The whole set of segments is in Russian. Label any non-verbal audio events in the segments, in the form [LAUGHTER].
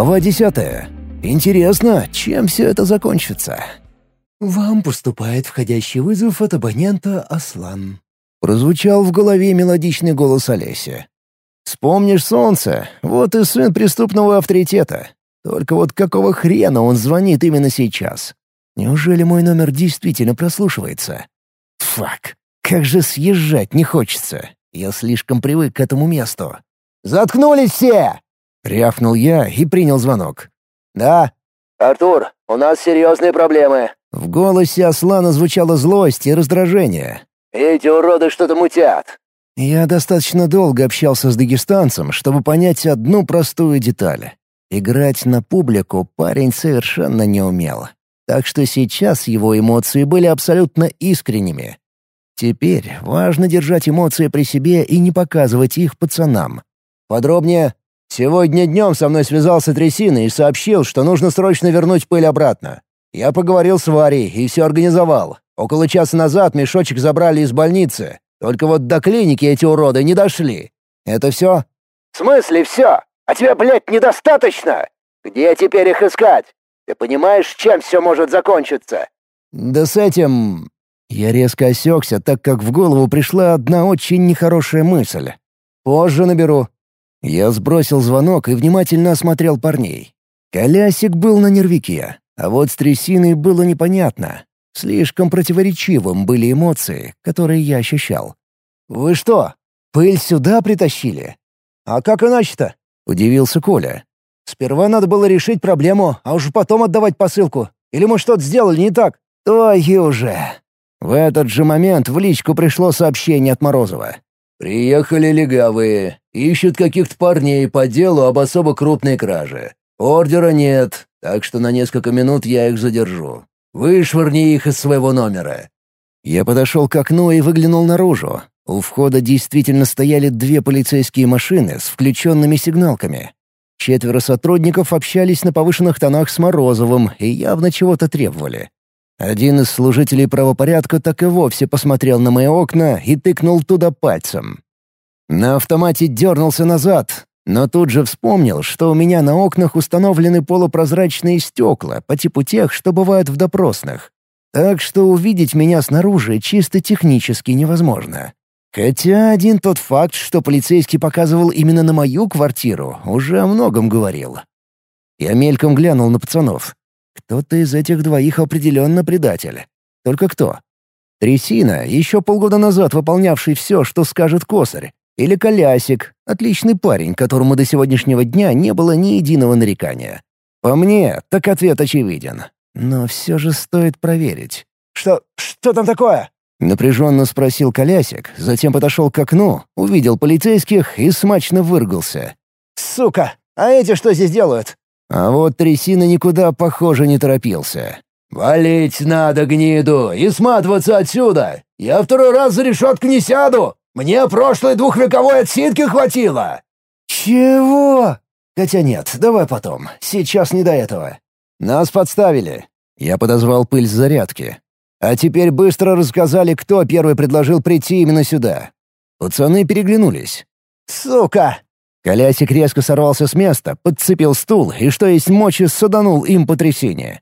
Глава десятая. Интересно, чем все это закончится? «Вам поступает входящий вызов от абонента Аслан». Прозвучал в голове мелодичный голос Олеси. «Вспомнишь солнце? Вот и сын преступного авторитета. Только вот какого хрена он звонит именно сейчас? Неужели мой номер действительно прослушивается? Фак, как же съезжать не хочется. Я слишком привык к этому месту. «Заткнулись все!» — рявкнул я и принял звонок. «Да?» «Артур, у нас серьезные проблемы». В голосе Аслана звучала злость и раздражение. «Эти уроды что-то мутят». Я достаточно долго общался с дагестанцем, чтобы понять одну простую деталь. Играть на публику парень совершенно не умел. Так что сейчас его эмоции были абсолютно искренними. Теперь важно держать эмоции при себе и не показывать их пацанам. Подробнее. Сегодня днем со мной связался Трясина и сообщил, что нужно срочно вернуть пыль обратно. Я поговорил с Варей и все организовал. Около часа назад мешочек забрали из больницы. Только вот до клиники эти уроды не дошли. Это все? В смысле все? А тебе, блядь, недостаточно? Где теперь их искать? Ты понимаешь, чем все может закончиться?» «Да с этим...» Я резко осекся, так как в голову пришла одна очень нехорошая мысль. «Позже наберу». Я сбросил звонок и внимательно осмотрел парней. Колясик был на нервике, а вот с трясиной было непонятно. Слишком противоречивым были эмоции, которые я ощущал. «Вы что, пыль сюда притащили?» «А как иначе-то?» — удивился Коля. Сперва надо было решить проблему, а уж потом отдавать посылку. Или мы что-то сделали не так? Твою же!» В этот же момент в личку пришло сообщение от Морозова. «Приехали легавые. Ищут каких-то парней по делу об особо крупной краже. Ордера нет, так что на несколько минут я их задержу. Вышвырни их из своего номера». Я подошел к окну и выглянул наружу. У входа действительно стояли две полицейские машины с включенными сигналками. Четверо сотрудников общались на повышенных тонах с Морозовым и явно чего-то требовали. Один из служителей правопорядка так и вовсе посмотрел на мои окна и тыкнул туда пальцем. На автомате дернулся назад, но тут же вспомнил, что у меня на окнах установлены полупрозрачные стекла по типу тех, что бывают в допросных. Так что увидеть меня снаружи чисто технически невозможно. Хотя один тот факт, что полицейский показывал именно на мою квартиру, уже о многом говорил. Я мельком глянул на пацанов. Кто-то из этих двоих определенно предатель. Только кто? Трясина, еще полгода назад выполнявший все, что скажет косарь. Или Колясик, отличный парень, которому до сегодняшнего дня не было ни единого нарекания. По мне, так ответ очевиден. Но все же стоит проверить. «Что... что там такое?» Напряженно спросил Колясик, затем подошел к окну, увидел полицейских и смачно выргался. «Сука! А эти что здесь делают?» А вот трясина никуда, похоже, не торопился. «Валить надо гниду и сматываться отсюда! Я второй раз за решетку не сяду! Мне прошлой двухвековой отсидки хватило!» «Чего?» «Хотя нет, давай потом. Сейчас не до этого. Нас подставили». Я подозвал пыль с зарядки. А теперь быстро рассказали, кто первый предложил прийти именно сюда. Пацаны переглянулись. «Сука!» Колясик резко сорвался с места, подцепил стул и, что есть мочи, саданул им по трясине.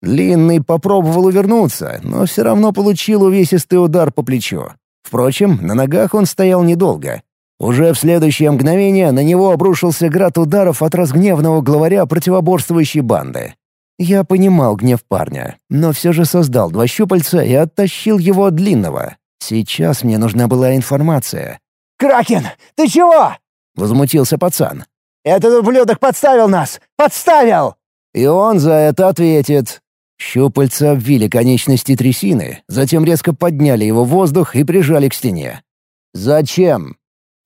Длинный попробовал увернуться, но все равно получил увесистый удар по плечу. Впрочем, на ногах он стоял недолго. Уже в следующее мгновение на него обрушился град ударов от разгневанного главаря противоборствующей банды. Я понимал гнев парня, но все же создал два щупальца и оттащил его от длинного. Сейчас мне нужна была информация. «Кракен, ты чего?» — возмутился пацан. «Этот ублюдок подставил нас! Подставил!» И он за это ответит. Щупальца обвили конечности трясины, затем резко подняли его в воздух и прижали к стене. «Зачем?»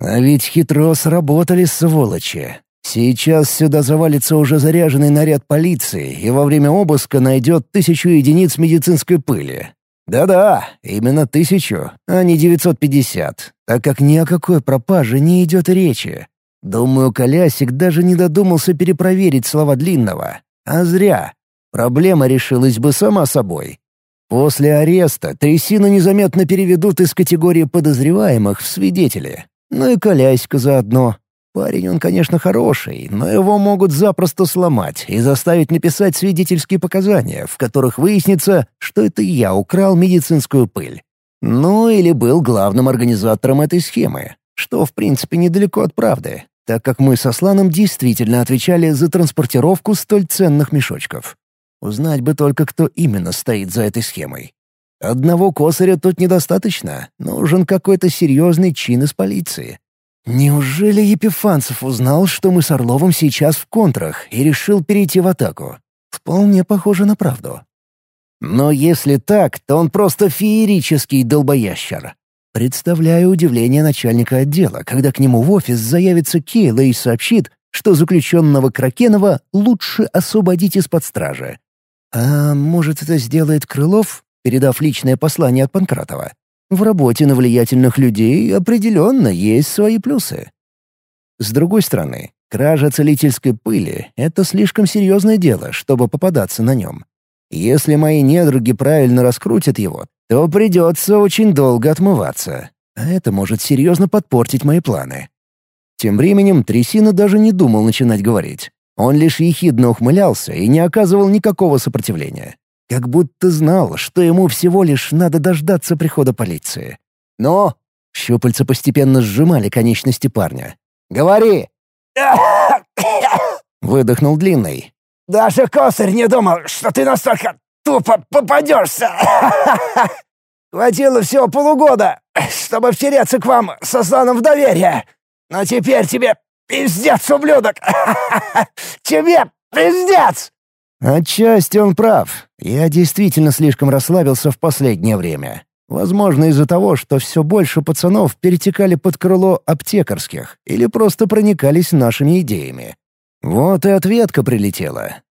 А ведь хитро сработали сволочи. Сейчас сюда завалится уже заряженный наряд полиции и во время обыска найдет тысячу единиц медицинской пыли. Да-да, именно тысячу, а не 950, так как ни о какой пропаже не идет речи. Думаю, Колясик даже не додумался перепроверить слова Длинного. А зря. Проблема решилась бы сама собой. После ареста трясину незаметно переведут из категории подозреваемых в свидетели. Ну и Коляська заодно. Парень он, конечно, хороший, но его могут запросто сломать и заставить написать свидетельские показания, в которых выяснится, что это я украл медицинскую пыль. Ну или был главным организатором этой схемы, что, в принципе, недалеко от правды, так как мы со Сланом действительно отвечали за транспортировку столь ценных мешочков. Узнать бы только, кто именно стоит за этой схемой. Одного косаря тут недостаточно, нужен какой-то серьезный чин из полиции. Неужели Епифанцев узнал, что мы с Орловым сейчас в контрах и решил перейти в атаку? Вполне похоже на правду. Но если так, то он просто феерический долбоящер. Представляю удивление начальника отдела, когда к нему в офис заявится Кейла и сообщит, что заключенного Кракенова лучше освободить из-под стражи. А может, это сделает Крылов, передав личное послание от Панкратова? В работе на влиятельных людей определенно есть свои плюсы. С другой стороны, кража целительской пыли — это слишком серьезное дело, чтобы попадаться на нем. Если мои недруги правильно раскрутят его, то придется очень долго отмываться, а это может серьезно подпортить мои планы. Тем временем Трясина даже не думал начинать говорить. Он лишь ехидно ухмылялся и не оказывал никакого сопротивления. Как будто знал, что ему всего лишь надо дождаться прихода полиции. «Но...» — щупальца постепенно сжимали конечности парня. «Говори!» [COUGHS] Выдохнул длинный. «Даже косарь не думал, что ты настолько тупо попадешься! [COUGHS] Хватило всего полугода, чтобы втереться к вам со сланом в доверие. Но теперь тебе пиздец, ублюдок! [COUGHS] Тебе пиздец!» Отчасти он прав. Я действительно слишком расслабился в последнее время. Возможно, из-за того, что все больше пацанов перетекали под крыло аптекарских или просто проникались нашими идеями. Вот и ответка прилетела.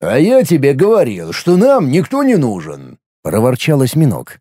«А я тебе говорил, что нам никто не нужен», — проворчал осьминог.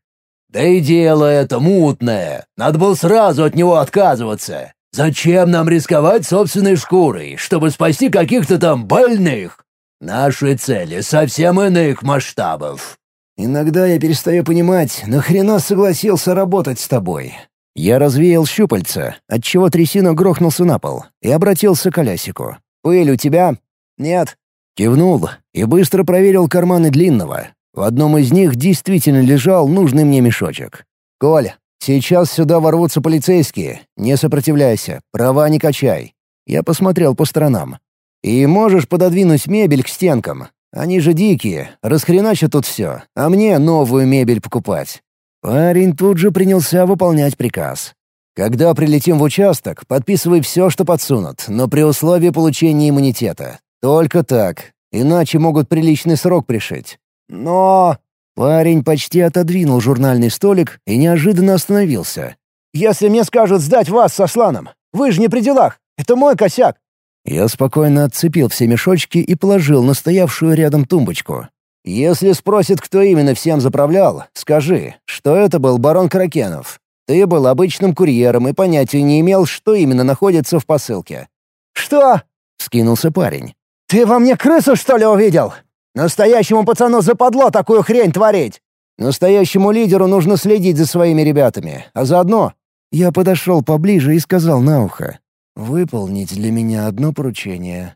«Да и дело это мутное. Надо было сразу от него отказываться. Зачем нам рисковать собственной шкурой, чтобы спасти каких-то там больных? Наши цели совсем иных масштабов». «Иногда я перестаю понимать, нахрена согласился работать с тобой?» Я развеял щупальца, отчего трясина грохнулся на пол, и обратился к Алясику. «Пыль у тебя?» «Нет». Кивнул и быстро проверил карманы длинного. В одном из них действительно лежал нужный мне мешочек. «Коль, сейчас сюда ворвутся полицейские. Не сопротивляйся, права не качай». Я посмотрел по сторонам. И можешь пододвинуть мебель к стенкам. Они же дикие, расхреначат тут все, а мне новую мебель покупать». Парень тут же принялся выполнять приказ. «Когда прилетим в участок, подписывай все, что подсунут, но при условии получения иммунитета. Только так, иначе могут приличный срок пришить. Но...» Парень почти отодвинул журнальный столик и неожиданно остановился. «Если мне скажут сдать вас со Сланом, вы же не при делах. Это мой косяк. Я спокойно отцепил все мешочки и положил на стоявшую рядом тумбочку. «Если спросят, кто именно всем заправлял, скажи, что это был барон Кракенов. Ты был обычным курьером и понятия не имел, что именно находится в посылке». «Что?» — скинулся парень. «Ты во мне крысу, что ли, увидел? Настоящему пацану западло такую хрень творить!» «Настоящему лидеру нужно следить за своими ребятами, а заодно...» Я подошел поближе и сказал на ухо выполнить для меня одно поручение».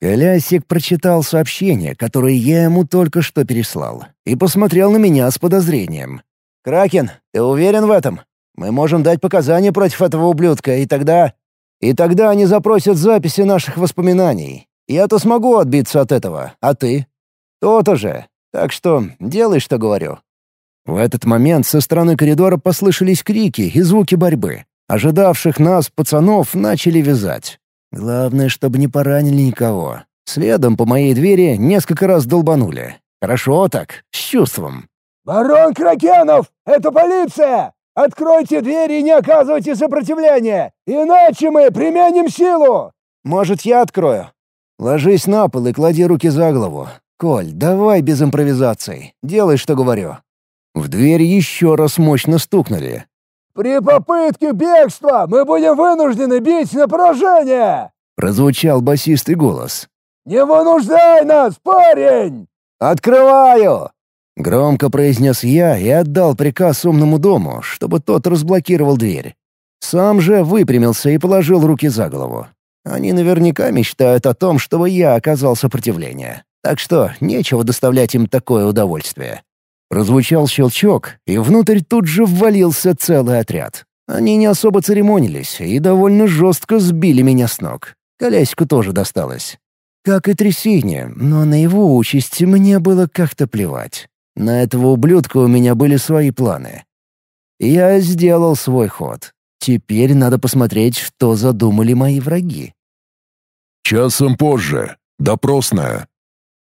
Колясик прочитал сообщение, которое я ему только что переслал, и посмотрел на меня с подозрением. «Кракен, ты уверен в этом? Мы можем дать показания против этого ублюдка, и тогда... И тогда они запросят записи наших воспоминаний. Я-то смогу отбиться от этого, а ты? То-то же. Так что делай, что говорю». В этот момент со стороны коридора послышались крики и звуки борьбы. Ожидавших нас пацанов начали вязать. Главное, чтобы не поранили никого. Следом по моей двери несколько раз долбанули. Хорошо так, с чувством. «Барон Кракенов, это полиция! Откройте двери и не оказывайте сопротивления, иначе мы применим силу!» «Может, я открою?» «Ложись на пол и клади руки за голову. Коль, давай без импровизаций. Делай, что говорю». В дверь еще раз мощно стукнули. «При попытке бегства мы будем вынуждены бить на поражение!» — прозвучал басистый голос. «Не вынуждай нас, парень!» «Открываю!» — громко произнес я и отдал приказ умному дому, чтобы тот разблокировал дверь. Сам же выпрямился и положил руки за голову. Они наверняка мечтают о том, чтобы я оказал сопротивление. Так что нечего доставлять им такое удовольствие. Прозвучал щелчок, и внутрь тут же ввалился целый отряд. Они не особо церемонились и довольно жестко сбили меня с ног. Коляську тоже досталось. Как и трясине, но на его участь мне было как-то плевать. На этого ублюдка у меня были свои планы. Я сделал свой ход. Теперь надо посмотреть, что задумали мои враги. «Часом позже. Допросная».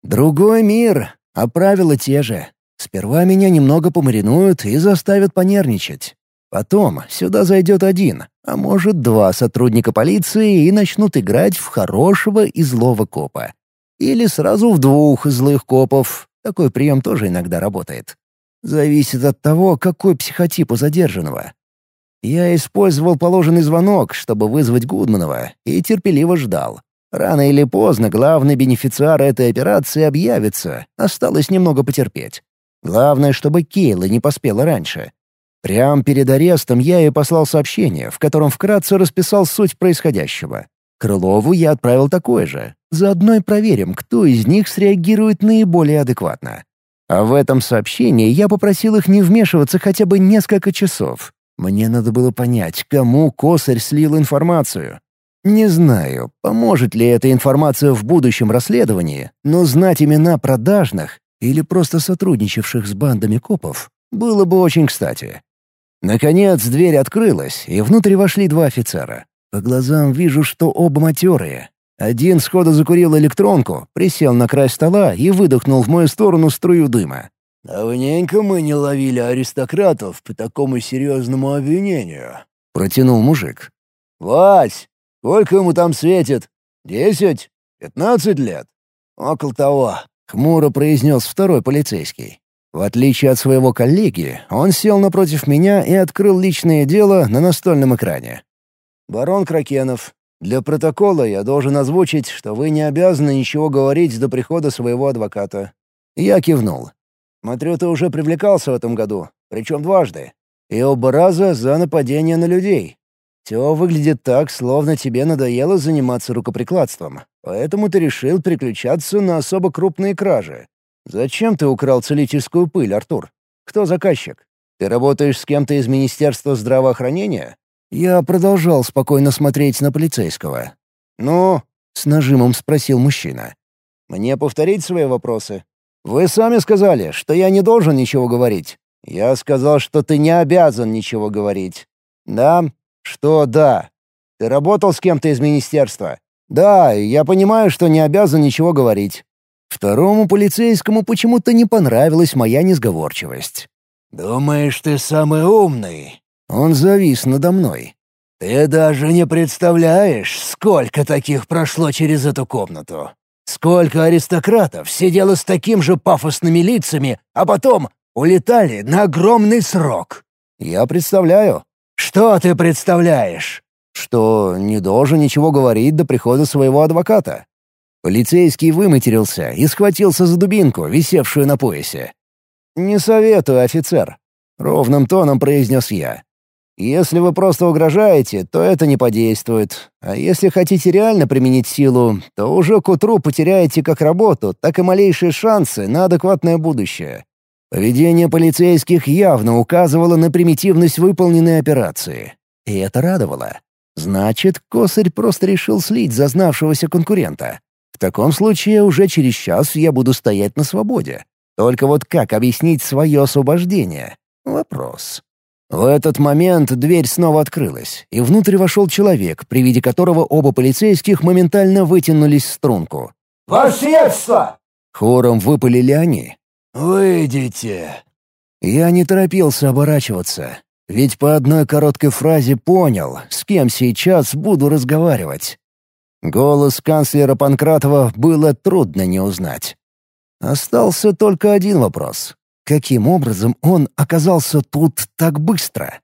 Другой мир, а правила те же. Сперва меня немного помаринуют и заставят понервничать. Потом сюда зайдет один, а может два сотрудника полиции и начнут играть в хорошего и злого копа. Или сразу в двух злых копов. Такой прием тоже иногда работает. Зависит от того, какой психотип у задержанного. Я использовал положенный звонок, чтобы вызвать Гудманова, и терпеливо ждал. Рано или поздно главный бенефициар этой операции объявится, осталось немного потерпеть. Главное, чтобы Кейла не поспела раньше. Прямо перед арестом я ей послал сообщение, в котором вкратце расписал суть происходящего. Крылову я отправил такое же. Заодно и проверим, кто из них среагирует наиболее адекватно. А в этом сообщении я попросил их не вмешиваться хотя бы несколько часов. Мне надо было понять, кому Косарь слил информацию. Не знаю, поможет ли эта информация в будущем расследовании, но знать имена продажных или просто сотрудничавших с бандами копов было бы очень кстати. Наконец дверь открылась, и внутрь вошли два офицера. По глазам вижу, что оба матерые. Один сходу закурил электронку, присел на край стола и выдохнул в мою сторону струю дыма. «Давненько мы не ловили аристократов по такому серьезному обвинению», — протянул мужик. «Вась, сколько ему там светит? Десять? Пятнадцать лет?» «Около того», — хмуро произнес второй полицейский. В отличие от своего коллеги, он сел напротив меня и открыл личное дело на настольном экране. «Барон Кракенов, для протокола я должен озвучить, что вы не обязаны ничего говорить до прихода своего адвоката». Я кивнул. «Смотрю, ты уже привлекался в этом году, причем дважды. И оба раза за нападение на людей. Все выглядит так, словно тебе надоело заниматься рукоприкладством, поэтому ты решил переключаться на особо крупные кражи. «Зачем ты украл целительскую пыль, Артур? Кто заказчик? Ты работаешь с кем-то из Министерства здравоохранения?» Я продолжал спокойно смотреть на полицейского. «Ну?» — с нажимом спросил мужчина. «Мне повторить свои вопросы? Вы сами сказали, что я не должен ничего говорить. Я сказал, что ты не обязан ничего говорить. Да? Что да? Ты работал с кем-то из министерства? Да, я понимаю, что не обязан ничего говорить. Второму полицейскому почему-то не понравилась моя несговорчивость. «Думаешь, ты самый умный?» Он завис надо мной. «Ты даже не представляешь, сколько таких прошло через эту комнату. Сколько аристократов сидело с таким же пафосными лицами, а потом улетали на огромный срок». «Я представляю». «Что ты представляешь?» «Что не должен ничего говорить до прихода своего адвоката». Полицейский выматерился и схватился за дубинку, висевшую на поясе. «Не советую, офицер», — ровным тоном произнес я. «Если вы просто угрожаете, то это не подействует. А если хотите реально применить силу, то уже к утру потеряете как работу, так и малейшие шансы на адекватное будущее». Поведение полицейских явно указывало на примитивность выполненной операции. И это радовало. Значит, Косарь просто решил слить зазнавшегося конкурента. В таком случае уже через час я буду стоять на свободе. Только вот как объяснить свое освобождение? Вопрос. В этот момент дверь снова открылась, и внутрь вошел человек, при виде которого оба полицейских моментально вытянулись в струнку. «Ваше сиятельство!» Хором выпалили они. «Выйдите!» Я не торопился оборачиваться, ведь по одной короткой фразе понял, с кем сейчас буду разговаривать. Голос канцлера Панкратова было трудно не узнать. Остался только один вопрос. Каким образом он оказался тут так быстро?